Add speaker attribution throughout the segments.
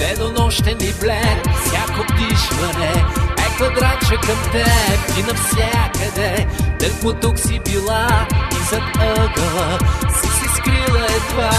Speaker 1: денонощен и блед Всяко дишване е квадратче към теб И навсякъде, тъкмо тук си била И зад ъгъла си се скрила едва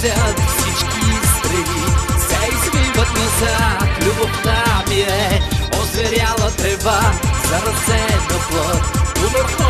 Speaker 1: търсят всички страни. Се извиват назад, любовта ми е озверяла трева за ръце на плът. Умъртво